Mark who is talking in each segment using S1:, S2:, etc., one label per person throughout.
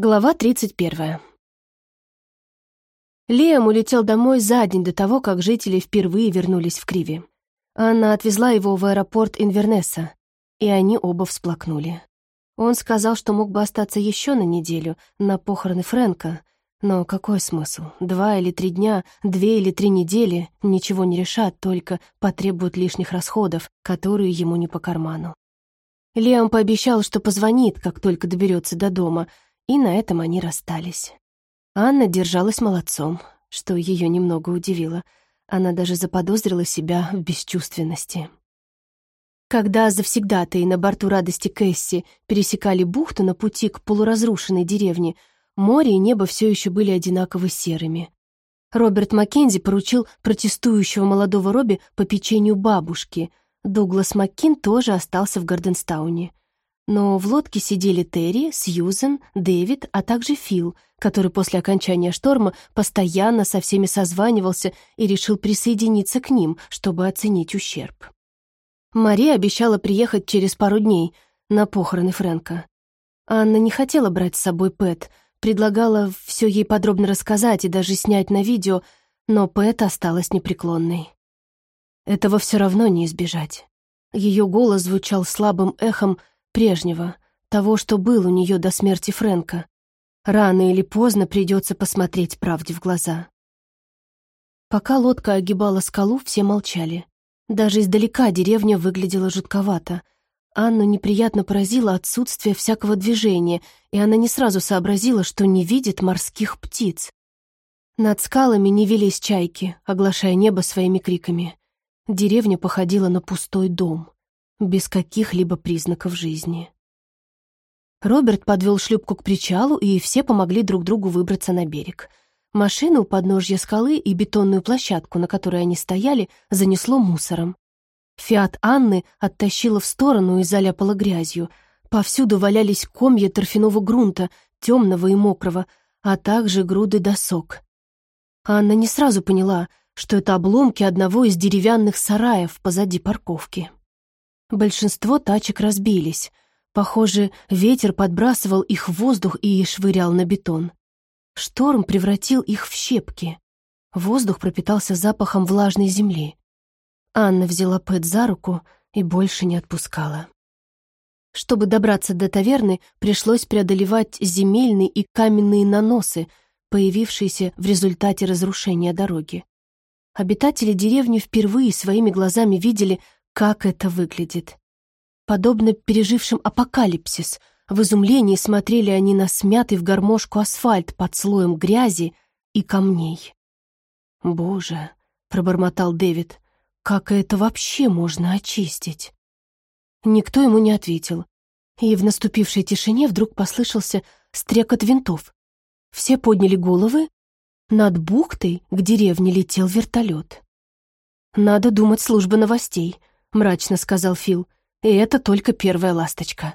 S1: Глава 31. Лиам улетел домой за день до того, как жители впервые вернулись в Криви. Анна отвезла его в аэропорт Инвернесса, и они оба всплакнули. Он сказал, что мог бы остаться еще на неделю, на похороны Фрэнка, но какой смысл? Два или три дня, две или три недели ничего не решат, только потребуют лишних расходов, которые ему не по карману. Лиам пообещал, что позвонит, как только доберется до дома — и на этом они расстались. Анна держалась молодцом, что ее немного удивило. Она даже заподозрила себя в бесчувственности. Когда завсегдатые на борту радости Кэсси пересекали бухту на пути к полуразрушенной деревне, море и небо все еще были одинаково серыми. Роберт Маккензи поручил протестующего молодого Робби по печенью бабушки. Дуглас Маккин тоже остался в Гарденстауне. Но в лодке сидели Терри, Сьюзен, Дэвид, а также Фил, который после окончания шторма постоянно со всеми созванивался и решил присоединиться к ним, чтобы оценить ущерб. Мария обещала приехать через пару дней на похороны Фрэнка. Анна не хотела брать с собой Пэт, предлагала все ей подробно рассказать и даже снять на видео, но Пэт осталась непреклонной. Этого все равно не избежать. Ее голос звучал слабым эхом, прежнего, того, что был у нее до смерти Фрэнка. Рано или поздно придется посмотреть правде в глаза. Пока лодка огибала скалу, все молчали. Даже издалека деревня выглядела жутковато. Анну неприятно поразило отсутствие всякого движения, и она не сразу сообразила, что не видит морских птиц. Над скалами не велись чайки, оглашая небо своими криками. Деревня походила на пустой дом без каких-либо признаков жизни. Роберт подвел шлюпку к причалу, и все помогли друг другу выбраться на берег. Машину у подножья скалы и бетонную площадку, на которой они стояли, занесло мусором. Фиат Анны оттащила в сторону и заляпала грязью. Повсюду валялись комья торфяного грунта, темного и мокрого, а также груды досок. Анна не сразу поняла, что это обломки одного из деревянных сараев позади парковки. Большинство тачек разбились. Похоже, ветер подбрасывал их в воздух и швырял на бетон. Шторм превратил их в щепки. Воздух пропитался запахом влажной земли. Анна взяла Пэт за руку и больше не отпускала. Чтобы добраться до таверны, пришлось преодолевать земельные и каменные наносы, появившиеся в результате разрушения дороги. Обитатели деревни впервые своими глазами видели, как это выглядит. Подобно пережившим апокалипсис, в изумлении смотрели они на смятый в гармошку асфальт под слоем грязи и камней. «Боже», — пробормотал Дэвид, — «как это вообще можно очистить?» Никто ему не ответил, и в наступившей тишине вдруг послышался стрекот винтов. Все подняли головы, над бухтой к деревне летел вертолет. «Надо думать служба новостей», — мрачно сказал Фил. «И это только первая ласточка».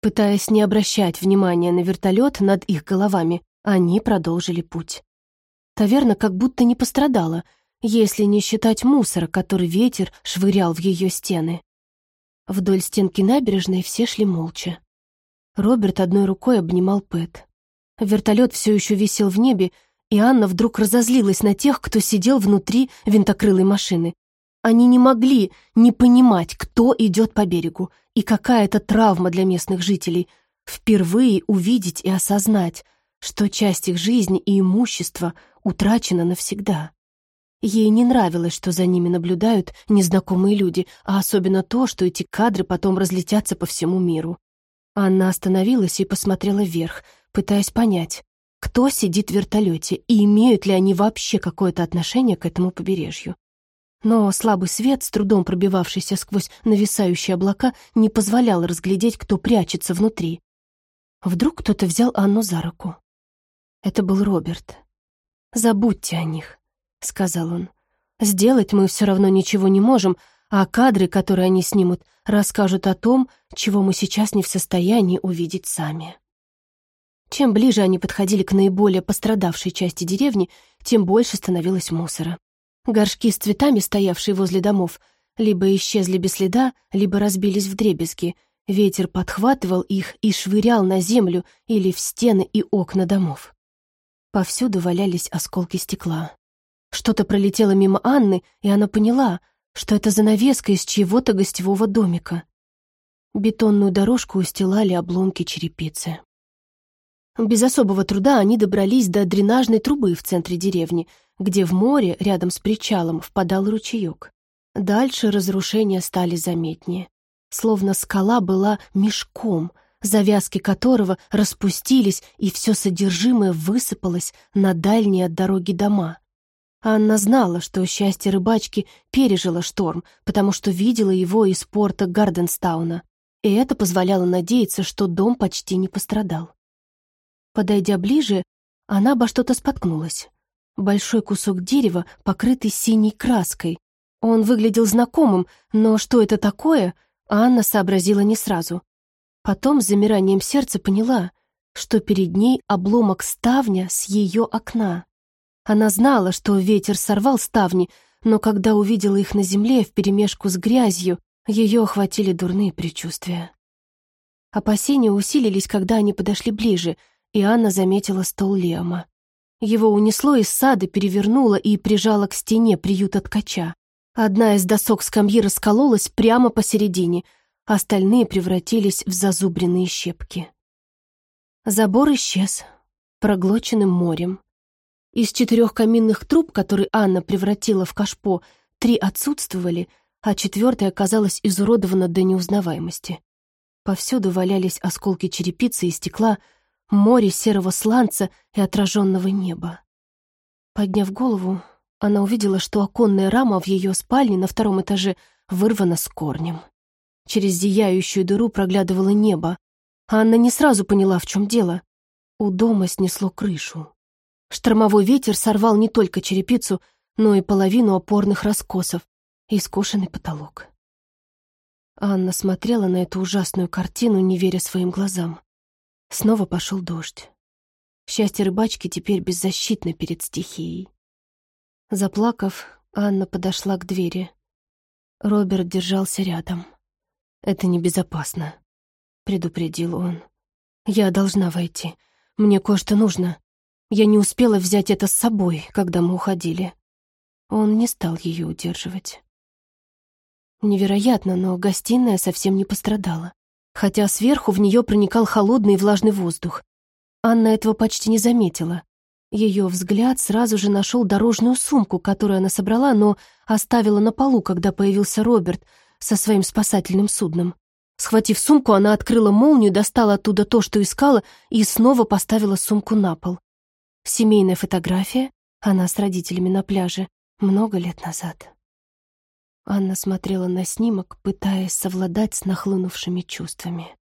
S1: Пытаясь не обращать внимания на вертолет над их головами, они продолжили путь. Таверна как будто не пострадала, если не считать мусора, который ветер швырял в ее стены. Вдоль стенки набережной все шли молча. Роберт одной рукой обнимал Пэт. Вертолет все еще висел в небе, и Анна вдруг разозлилась на тех, кто сидел внутри винтокрылой машины. Они не могли не понимать, кто идет по берегу, и какая это травма для местных жителей впервые увидеть и осознать, что часть их жизни и имущества утрачена навсегда. Ей не нравилось, что за ними наблюдают незнакомые люди, а особенно то, что эти кадры потом разлетятся по всему миру. Анна остановилась и посмотрела вверх, пытаясь понять, кто сидит в вертолете и имеют ли они вообще какое-то отношение к этому побережью. Но слабый свет, с трудом пробивавшийся сквозь нависающие облака, не позволял разглядеть, кто прячется внутри. Вдруг кто-то взял Анну за руку. Это был Роберт. «Забудьте о них», — сказал он. «Сделать мы все равно ничего не можем, а кадры, которые они снимут, расскажут о том, чего мы сейчас не в состоянии увидеть сами». Чем ближе они подходили к наиболее пострадавшей части деревни, тем больше становилось мусора. Горшки с цветами, стоявшие возле домов, либо исчезли без следа, либо разбились в дребезги. ветер подхватывал их и швырял на землю или в стены и окна домов. Повсюду валялись осколки стекла. Что-то пролетело мимо Анны, и она поняла, что это занавеска из чьего-то гостевого домика. Бетонную дорожку устилали обломки черепицы. Без особого труда они добрались до дренажной трубы в центре деревни, где в море, рядом с причалом, впадал ручеек. Дальше разрушения стали заметнее. Словно скала была мешком, завязки которого распустились, и все содержимое высыпалось на дальние от дороги дома. Анна знала, что счастье рыбачки пережило шторм, потому что видела его из порта Гарденстауна, и это позволяло надеяться, что дом почти не пострадал. Подойдя ближе, она обо что-то споткнулась. Большой кусок дерева, покрытый синей краской. Он выглядел знакомым, но что это такое, Анна сообразила не сразу. Потом с замиранием сердца поняла, что перед ней обломок ставня с ее окна. Она знала, что ветер сорвал ставни, но когда увидела их на земле вперемешку с грязью, ее охватили дурные предчувствия. Опасения усилились, когда они подошли ближе, и Анна заметила стол Лема. Его унесло из сада, перевернуло и прижало к стене приюта ткача. Одна из досок скамьи раскололась прямо посередине, остальные превратились в зазубренные щепки. Забор исчез, проглоченным морем. Из четырех каминных труб, которые Анна превратила в кашпо, три отсутствовали, а четвертая оказалась изуродована до неузнаваемости. Повсюду валялись осколки черепицы и стекла, море серого сланца и отраженного неба. Подняв голову, она увидела, что оконная рама в ее спальне на втором этаже вырвана с корнем. Через зияющую дыру проглядывало небо. Анна не сразу поняла, в чем дело. У дома снесло крышу. Штормовой ветер сорвал не только черепицу, но и половину опорных раскосов и скошенный потолок. Анна смотрела на эту ужасную картину, не веря своим глазам. Снова пошел дождь. Счастье рыбачки теперь беззащитно перед стихией. Заплакав, Анна подошла к двери. Роберт держался рядом. «Это небезопасно», — предупредил он. «Я должна войти. Мне кое-что нужно. Я не успела взять это с собой, когда мы уходили. Он не стал ее удерживать. Невероятно, но гостиная совсем не пострадала. Хотя сверху в нее проникал холодный и влажный воздух. Анна этого почти не заметила. Ее взгляд сразу же нашел дорожную сумку, которую она собрала, но оставила на полу, когда появился Роберт со своим спасательным судном. Схватив сумку, она открыла молнию, достала оттуда то, что искала, и снова поставила сумку на пол. Семейная фотография, она с родителями на пляже, много лет назад. Анна смотрела на снимок, пытаясь совладать с нахлынувшими чувствами.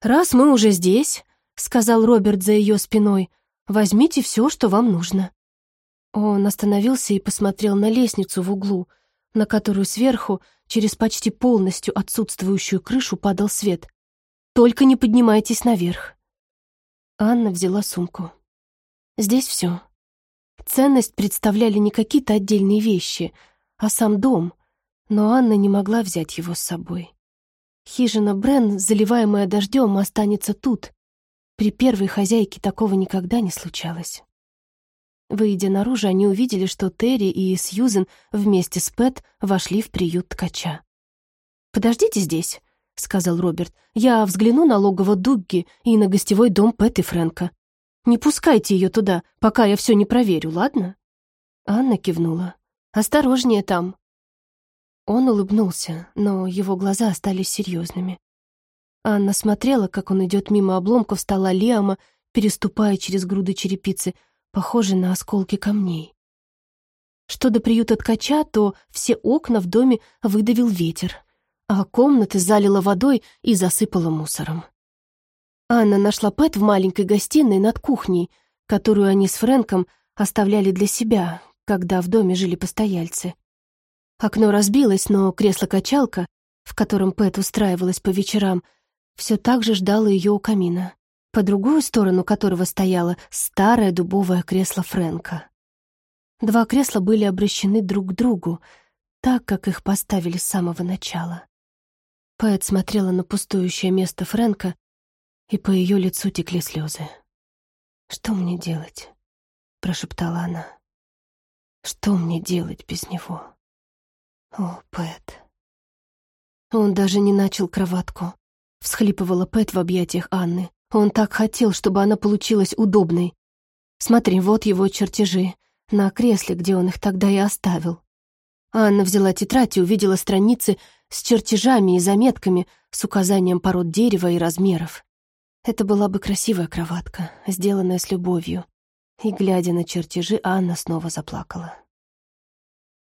S1: «Раз мы уже здесь», — сказал Роберт за ее спиной, — «возьмите все, что вам нужно». Он остановился и посмотрел на лестницу в углу, на которую сверху, через почти полностью отсутствующую крышу, падал свет. «Только не поднимайтесь наверх». Анна взяла сумку. Здесь все. Ценность представляли не какие-то отдельные вещи, а сам дом, но Анна не могла взять его с собой. Хижина Брен, заливаемая дождем, останется тут. При первой хозяйке такого никогда не случалось. Выйдя наружу, они увидели, что Терри и Сьюзен вместе с Пэт вошли в приют ткача. «Подождите здесь», — сказал Роберт. «Я взгляну на логово Дугги и на гостевой дом Пэт и Фрэнка. Не пускайте ее туда, пока я все не проверю, ладно?» Анна кивнула. «Осторожнее там». Он улыбнулся, но его глаза остались серьезными. Анна смотрела, как он идет мимо обломков стола Лиама, переступая через груды черепицы, похожие на осколки камней. Что до приюта ткача, то все окна в доме выдавил ветер, а комнаты залило водой и засыпало мусором. Анна нашла Пэт в маленькой гостиной над кухней, которую они с Фрэнком оставляли для себя, когда в доме жили постояльцы. Окно разбилось, но кресло-качалка, в котором Пэт устраивалась по вечерам, все так же ждало ее у камина, по другую сторону которого стояло старое дубовое кресло Фрэнка. Два кресла были обращены друг к другу, так, как их поставили с самого начала. Пэт смотрела на пустующее место Фрэнка, и по ее лицу текли слезы. «Что мне делать?» — прошептала она. «Что мне делать без него?» «О, Пэт». Он даже не начал кроватку. Всхлипывала Пэт в объятиях Анны. Он так хотел, чтобы она получилась удобной. Смотри, вот его чертежи. На кресле, где он их тогда и оставил. Анна взяла тетрадь и увидела страницы с чертежами и заметками с указанием пород дерева и размеров. Это была бы красивая кроватка, сделанная с любовью. И, глядя на чертежи, Анна снова заплакала.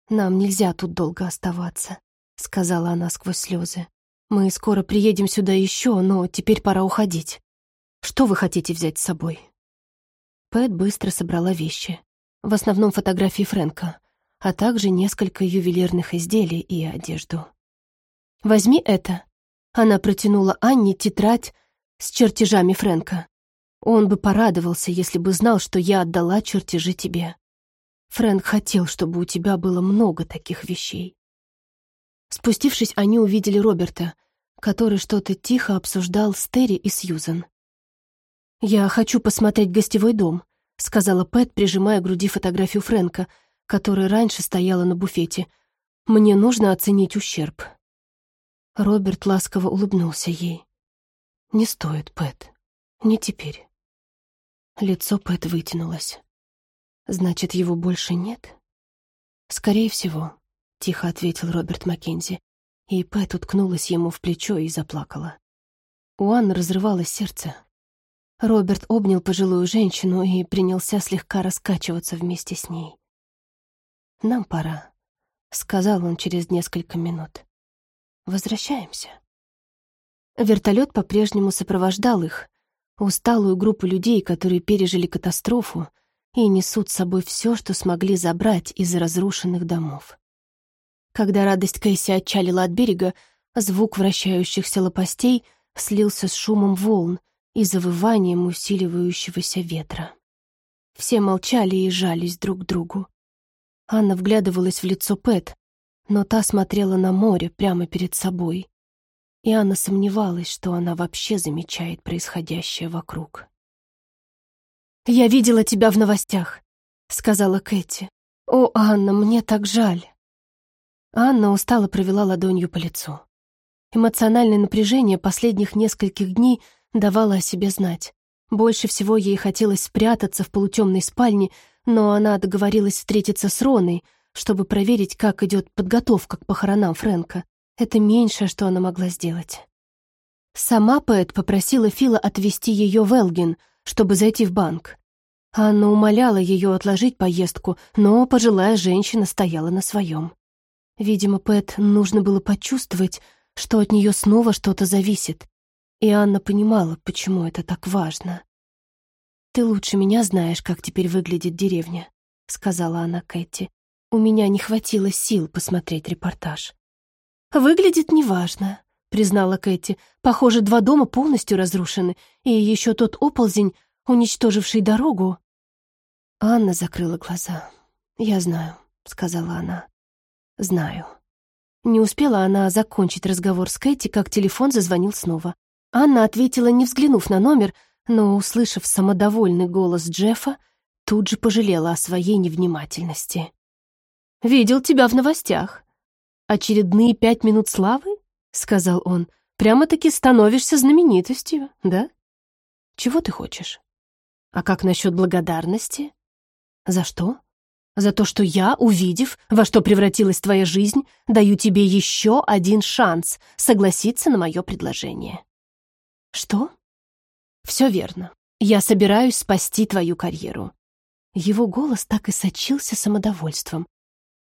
S1: «Нам нельзя тут долго оставаться», — сказала она сквозь слезы. «Мы скоро приедем сюда еще, но теперь пора уходить. Что вы хотите взять с собой?» Пэт быстро собрала вещи. В основном фотографии Фрэнка, а также несколько ювелирных изделий и одежду. «Возьми это». Она протянула Анне тетрадь с чертежами Фрэнка. Он бы порадовался, если бы знал, что я отдала чертежи тебе. Фрэнк хотел, чтобы у тебя было много таких вещей. Спустившись, они увидели Роберта, который что-то тихо обсуждал с Терри и Сьюзан. «Я хочу посмотреть гостевой дом», — сказала Пэт, прижимая к груди фотографию Фрэнка, которая раньше стояла на буфете. «Мне нужно оценить ущерб». Роберт ласково улыбнулся ей. «Не стоит, Пэт. Не теперь». Лицо Пэт вытянулось. Значит, его больше нет? Скорее всего, тихо ответил Роберт Маккензи, и Пэт уткнулась ему в плечо и заплакала. У Анны разрывалось сердце. Роберт обнял пожилую женщину и принялся слегка раскачиваться вместе с ней. «Нам пора», — сказал он через несколько минут. «Возвращаемся». Вертолет по-прежнему сопровождал их, усталую группу людей, которые пережили катастрофу, и несут с собой все, что смогли забрать из разрушенных домов. Когда радость Кэсси отчалила от берега, звук вращающихся лопастей слился с шумом волн и завыванием усиливающегося ветра. Все молчали и жались друг к другу. Анна вглядывалась в лицо Пэт, но та смотрела на море прямо перед собой, и Анна сомневалась, что она вообще замечает происходящее вокруг. «Я видела тебя в новостях», — сказала Кэти. «О, Анна, мне так жаль». Анна устало провела ладонью по лицу. Эмоциональное напряжение последних нескольких дней давало о себе знать. Больше всего ей хотелось спрятаться в полутемной спальне, но она договорилась встретиться с Роной, чтобы проверить, как идет подготовка к похоронам Фрэнка. Это меньшее, что она могла сделать. Сама Пэт попросила Фила отвезти ее в Элгин — чтобы зайти в банк. Анна умоляла ее отложить поездку, но пожилая женщина стояла на своем. Видимо, Пэт нужно было почувствовать, что от нее снова что-то зависит. И Анна понимала, почему это так важно. «Ты лучше меня знаешь, как теперь выглядит деревня», — сказала она Кэти. «У меня не хватило сил посмотреть репортаж». «Выглядит неважно признала Кэти. «Похоже, два дома полностью разрушены, и еще тот оползень, уничтоживший дорогу». Анна закрыла глаза. «Я знаю», — сказала она. «Знаю». Не успела она закончить разговор с Кэти, как телефон зазвонил снова. Анна ответила, не взглянув на номер, но, услышав самодовольный голос Джеффа, тут же пожалела о своей невнимательности. «Видел тебя в новостях. Очередные пять минут славы? — сказал он, — «прямо-таки становишься знаменитостью, да? Чего ты хочешь? А как насчет благодарности? За что? За то, что я, увидев, во что превратилась твоя жизнь, даю тебе еще один шанс согласиться на мое предложение». «Что?» «Все верно. Я собираюсь спасти твою карьеру». Его голос так и сочился самодовольством.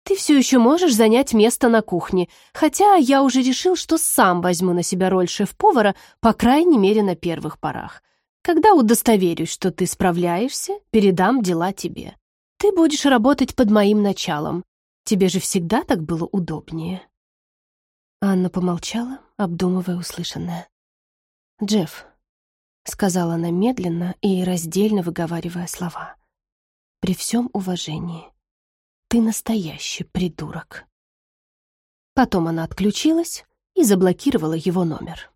S1: Ты все еще можешь занять место на кухне, хотя я уже решил, что сам возьму на себя роль шеф-повара, по крайней мере, на первых порах. Когда удостоверюсь, что ты справляешься, передам дела тебе. Ты будешь работать под моим началом. Тебе же всегда так было удобнее». Анна помолчала, обдумывая услышанное. «Джефф», — сказала она медленно и раздельно выговаривая слова, — «при всем уважении, ты настоящий придурок. Потом она отключилась и заблокировала его номер.